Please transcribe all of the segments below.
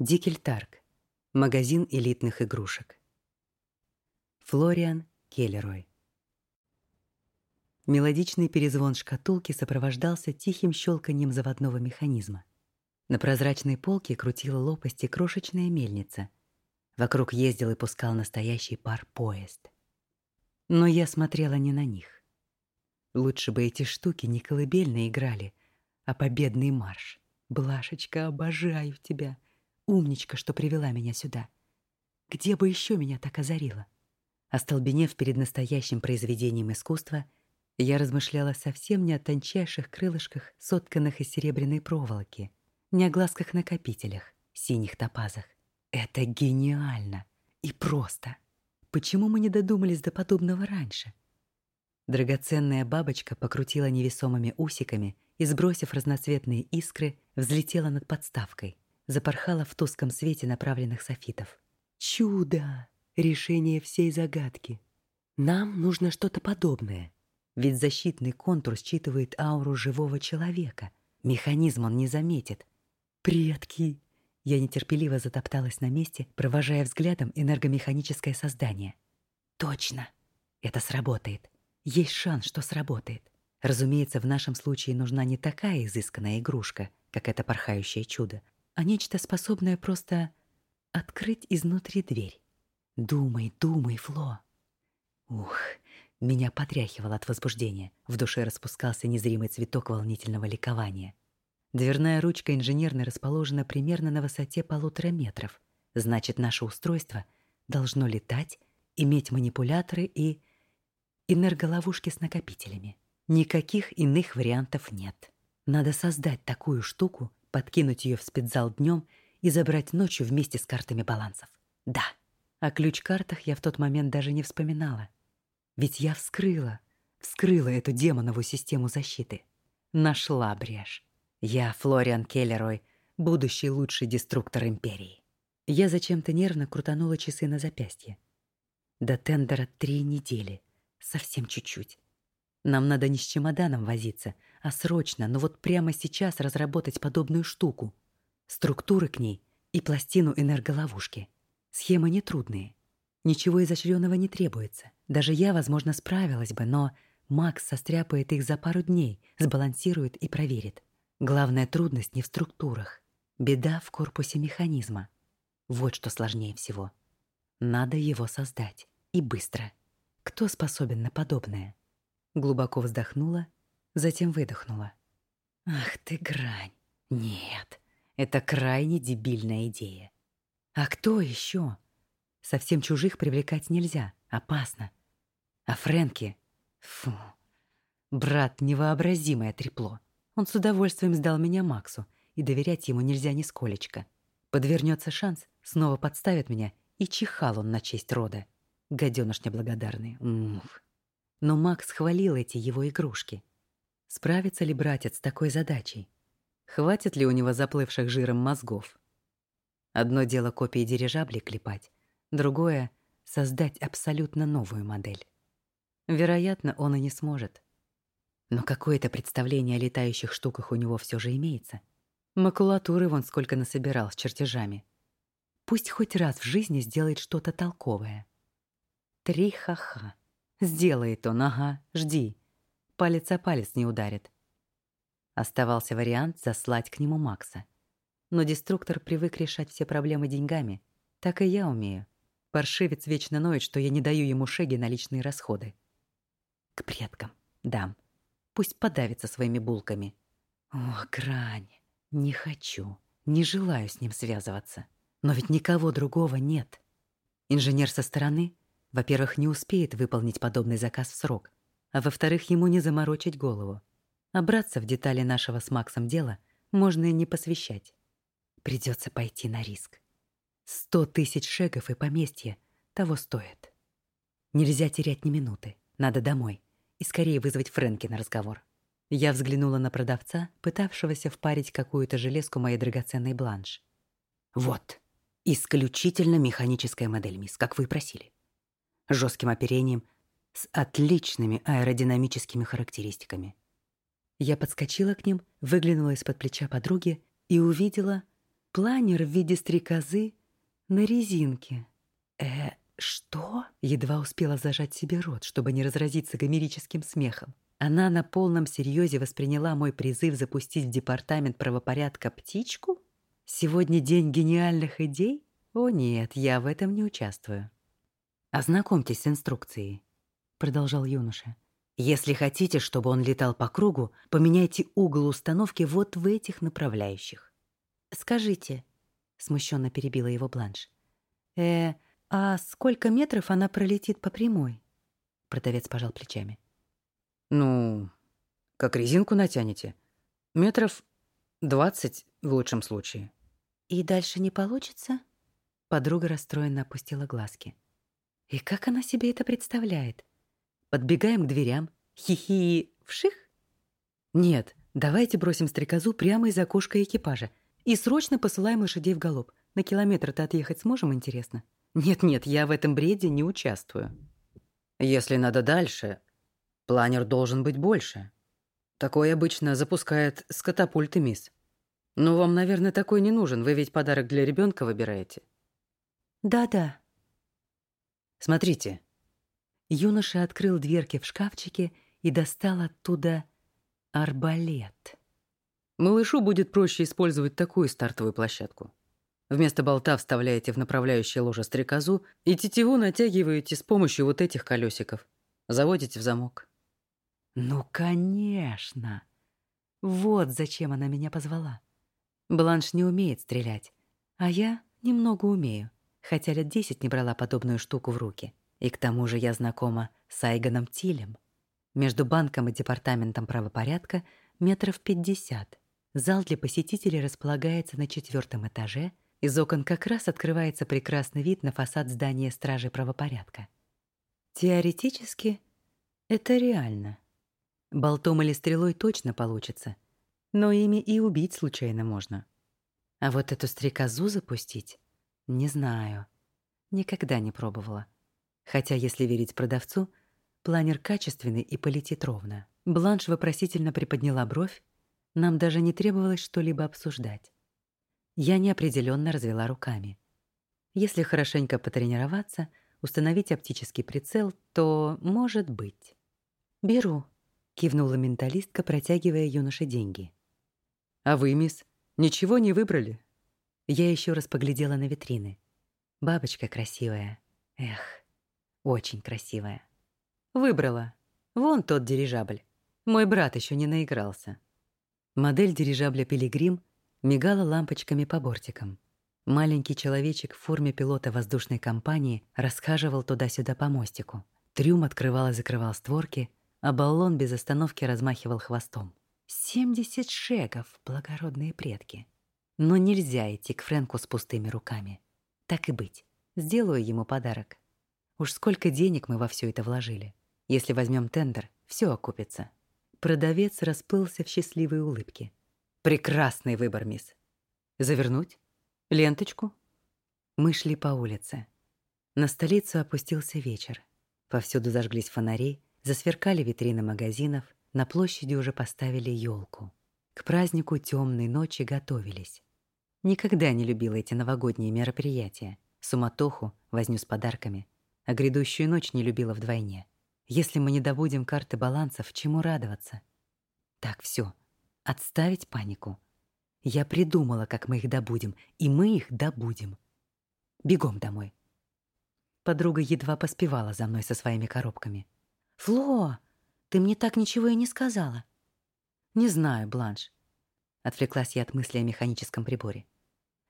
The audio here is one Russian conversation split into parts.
Дикельтарк. Магазин элитных игрушек. Флориан Келлерой. Мелодичный перезвон шкатулки сопровождался тихим щелканием заводного механизма. На прозрачной полке крутила лопасти крошечная мельница. Вокруг ездил и пускал настоящий пар поезд. Но я смотрела не на них. Лучше бы эти штуки не колыбельно играли, а победный марш. Блашечка, обожаю тебя. Умничка, что привела меня сюда. Где бы еще меня так озарило? Остолбенев перед настоящим произведением искусства, я размышляла совсем не о тончайших крылышках, сотканных из серебряной проволоки, не о глазках-накопителях, синих топазах. Это гениально и просто. Почему мы не додумались до подобного раньше? Драгоценная бабочка покрутила невесомыми усиками и, сбросив разноцветные искры, взлетела над подставкой, запорхала в тусклом свете направленных софитов. Чудо! Решение всей загадки. Нам нужно что-то подобное. Ведь защитный контур считывает ауру живого человека. Механизм он не заметит. Предки! Я нетерпеливо затопталась на месте, провожая взглядом энергомеханическое создание. Точно! Это сработает. Есть шанс, что сработает. Разумеется, в нашем случае нужна не такая изысканная игрушка, как это порхающее чудо, а нечто способное просто открыть изнутри дверь. Думай, думай, Фло. Ух, меня потряхивало от возбуждения. В душе распускался незримый цветок волнительного ликования. Дверная ручка инженерной расположена примерно на высоте полутора метров. Значит, наше устройство должно летать, иметь манипуляторы и энерголовушки с накопителями. Никаких иных вариантов нет. Надо создать такую штуку, подкинуть ее в спецзал днем и забрать ночью вместе с картами балансов. Да. О ключ-картах я в тот момент даже не вспоминала. Ведь я вскрыла, вскрыла эту демоновую систему защиты. Нашла брешь. Я, Флориан Келлерой, будущий лучший деструктор Империи. Я зачем-то нервно крутанула часы на запястье. До тендера три недели. Совсем чуть-чуть. Нам надо не с чемоданом возиться, а срочно, но вот прямо сейчас разработать подобную штуку. Структуры к ней и пластину энерголовушки. Схемы нетрудные. Ничего изощренного не требуется. Даже я, возможно, справилась бы, но Макс состряпает их за пару дней, сбалансирует и проверит. Главная трудность не в структурах. Беда в корпусе механизма. Вот что сложнее всего. Надо его создать. И быстро. Кто способен на подобное? Глубоко вздохнула, затем выдохнула. Ах ты, грань. Нет, это крайне дебильная идея. А кто еще? Совсем чужих привлекать нельзя, опасно. А Фрэнки? Фу. Брат — невообразимое трепло. Он с удовольствием сдал меня Максу, и доверять ему нельзя нисколечко. Подвернется шанс, снова подставит меня, и чихал он на честь рода. Гаденыш неблагодарный. Муф. Но Макс хвалил эти его игрушки. Справится ли братец с такой задачей? Хватит ли у него заплывших жиром мозгов? Одно дело копии дирижаблей клепать, другое — создать абсолютно новую модель. Вероятно, он и не сможет. Но какое-то представление о летающих штуках у него все же имеется. Макулатуры вон сколько насобирал с чертежами. Пусть хоть раз в жизни сделает что-то толковое. Три ха-ха. Сделает он, ага, жди. Палец о палец не ударит. Оставался вариант заслать к нему Макса. Но деструктор привык решать все проблемы деньгами. Так и я умею. Паршивец вечно ноет, что я не даю ему шеги на личные расходы. К предкам. Дам. Пусть подавится своими булками. Ох, грань. Не хочу. Не желаю с ним связываться. Но ведь никого другого нет. Инженер со стороны, во-первых, не успеет выполнить подобный заказ в срок, а во-вторых, ему не заморочить голову. А в детали нашего с Максом дела можно и не посвящать. Придется пойти на риск. Сто тысяч шегов и поместье того стоит. Нельзя терять ни минуты. Надо домой и скорее вызвать Фрэнки на разговор. Я взглянула на продавца, пытавшегося впарить какую-то железку моей драгоценной бланш. «Вот, исключительно механическая модель, мисс, как вы и просили. Жестким оперением, с отличными аэродинамическими характеристиками». Я подскочила к ним, выглянула из-под плеча подруги и увидела Планер в виде стрекозы на резинке. Э, что? Едва успела зажать себе рот, чтобы не разразиться гомерическим смехом. Она на полном серьезе восприняла мой призыв запустить в департамент правопорядка птичку? Сегодня день гениальных идей? О нет, я в этом не участвую. Ознакомьтесь с инструкцией, продолжал юноша. Если хотите, чтобы он летал по кругу, поменяйте угол установки вот в этих направляющих. Скажите, смущенно перебила его Бланш. Э, а сколько метров она пролетит по прямой? Продавец пожал плечами. Ну, как резинку натянете. Метров двадцать в лучшем случае. И дальше не получится? Подруга расстроенно опустила глазки. И как она себе это представляет? Подбегаем к дверям, хихи вших? Нет, давайте бросим стрекозу прямо из окошка экипажа и срочно посылаем лошадей в галоп. На километр-то отъехать сможем, интересно? Нет-нет, я в этом бреде не участвую. Если надо дальше, Планер должен быть больше. Такой обычно запускает с катапульты, мисс. Но вам, наверное, такой не нужен. Вы ведь подарок для ребенка выбираете. Да-да. Смотрите. Юноша открыл дверки в шкафчике и достал оттуда арбалет. Малышу будет проще использовать такую стартовую площадку. Вместо болта вставляете в направляющее ложе стрекозу и тетиву натягиваете с помощью вот этих колесиков. Заводите в замок. Ну, конечно. Вот зачем она меня позвала. Бланш не умеет стрелять, а я немного умею, хотя лет десять не брала подобную штуку в руки. И к тому же я знакома с Айганом Тилем. Между банком и департаментом правопорядка метров пятьдесят. Зал для посетителей располагается на четвертом этаже. Из окон как раз открывается прекрасный вид на фасад здания Стражи правопорядка. Теоретически это реально. Болтом или стрелой точно получится, но ими и убить случайно можно. А вот эту стрекозу запустить — не знаю. Никогда не пробовала. Хотя, если верить продавцу, планер качественный и полетит ровно. Бланш вопросительно приподняла бровь. Нам даже не требовалось что-либо обсуждать. Я неопределенно развела руками. Если хорошенько потренироваться, установить оптический прицел, то может быть. Беру, кивнула менталистка, протягивая юноше деньги. А вы, мисс, ничего не выбрали? Я еще раз поглядела на витрины. Бабочка красивая. Эх, очень красивая. Выбрала. Вон тот дирижабль. Мой брат еще не наигрался. Модель дирижабля Пилигрим мигала лампочками по бортикам. Маленький человечек в форме пилота воздушной компании расхаживал туда-сюда по мостику. Трюм открывал и закрывал створки, а баллон без остановки размахивал хвостом. Семьдесят шегов, благородные предки. Но нельзя идти к Фрэнку с пустыми руками. Так и быть, сделаю ему подарок. Уж сколько денег мы во все это вложили. Если возьмем тендер, все окупится. Продавец расплылся в счастливой улыбке. Прекрасный выбор, мисс. Завернуть? Ленточку? Мы шли по улице. На столицу опустился вечер. Повсюду зажглись фонари, Засверкали витрины магазинов, на площади уже поставили елку. К празднику темной ночи готовились. Никогда не любила эти новогодние мероприятия, суматоху, возню с подарками, а грядущую ночь не любила вдвойне. Если мы не добудем карты балансов, чему радоваться? Так, все, отставить панику. Я придумала, как мы их добудем, и мы их добудем. Бегом домой. Подруга едва поспевала за мной со своими коробками. «Фло, ты мне так ничего и не сказала». «Не знаю, Бланш». Отвлеклась я от мысли о механическом приборе.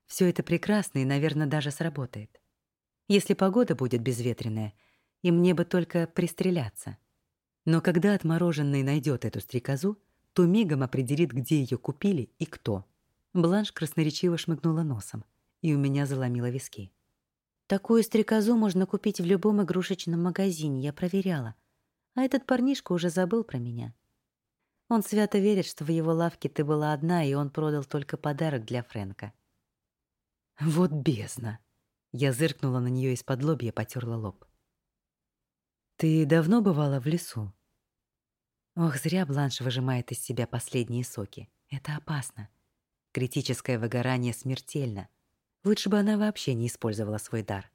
Все это прекрасно и, наверное, даже сработает. Если погода будет безветренная, и мне бы только пристреляться. Но когда отмороженный найдет эту стрекозу, то мигом определит, где ее купили и кто. Бланш красноречиво шмыгнула носом, и у меня заломило виски. «Такую стрекозу можно купить в любом игрушечном магазине, я проверяла», а этот парнишка уже забыл про меня. Он свято верит, что в его лавке ты была одна, и он продал только подарок для Фрэнка. Вот бездна. Я зыркнула на нее из-под лобья, потерла лоб. Ты давно бывала в лесу? Ох, зря Бланш выжимает из себя последние соки. Это опасно. Критическое выгорание смертельно. Лучше бы она вообще не использовала свой дар.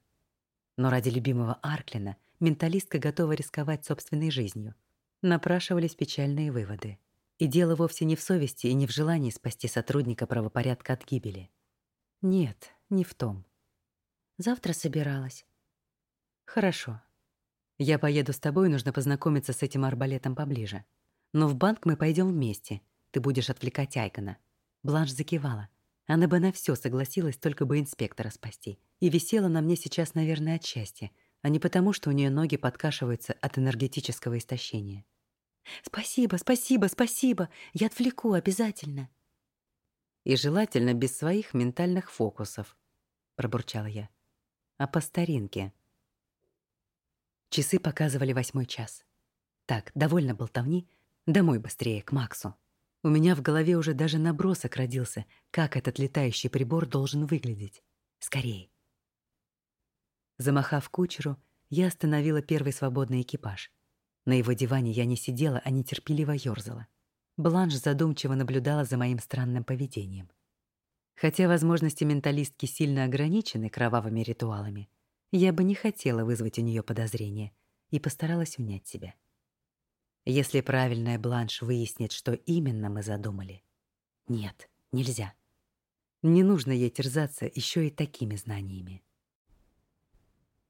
Но ради любимого Арклина менталистка готова рисковать собственной жизнью. Напрашивались печальные выводы. И дело вовсе не в совести и не в желании спасти сотрудника правопорядка от гибели. Нет, не в том. Завтра собиралась. Хорошо. Я поеду с тобой, нужно познакомиться с этим арбалетом поближе. Но в банк мы пойдем вместе. Ты будешь отвлекать Айкона. Бланш закивала. Она бы на все согласилась, только бы инспектора спасти. И висела на мне сейчас, наверное, от счастья, а не потому, что у нее ноги подкашиваются от энергетического истощения. «Спасибо, спасибо, спасибо! Я отвлеку обязательно!» «И желательно без своих ментальных фокусов», — пробурчала я. «А по старинке». Часы показывали восьмой час. Так, довольно болтовни. Домой быстрее, к Максу. У меня в голове уже даже набросок родился, как этот летающий прибор должен выглядеть. Скорее. Замахав кучеру, я остановила первый свободный экипаж. На его диване я не сидела, а нетерпеливо ёрзала. Бланш задумчиво наблюдала за моим странным поведением. Хотя возможности менталистки сильно ограничены кровавыми ритуалами, я бы не хотела вызвать у нее подозрения и постаралась унять себя. Если правильная Бланш выяснит, что именно мы задумали. Нет, нельзя. Не нужно ей терзаться еще и такими знаниями.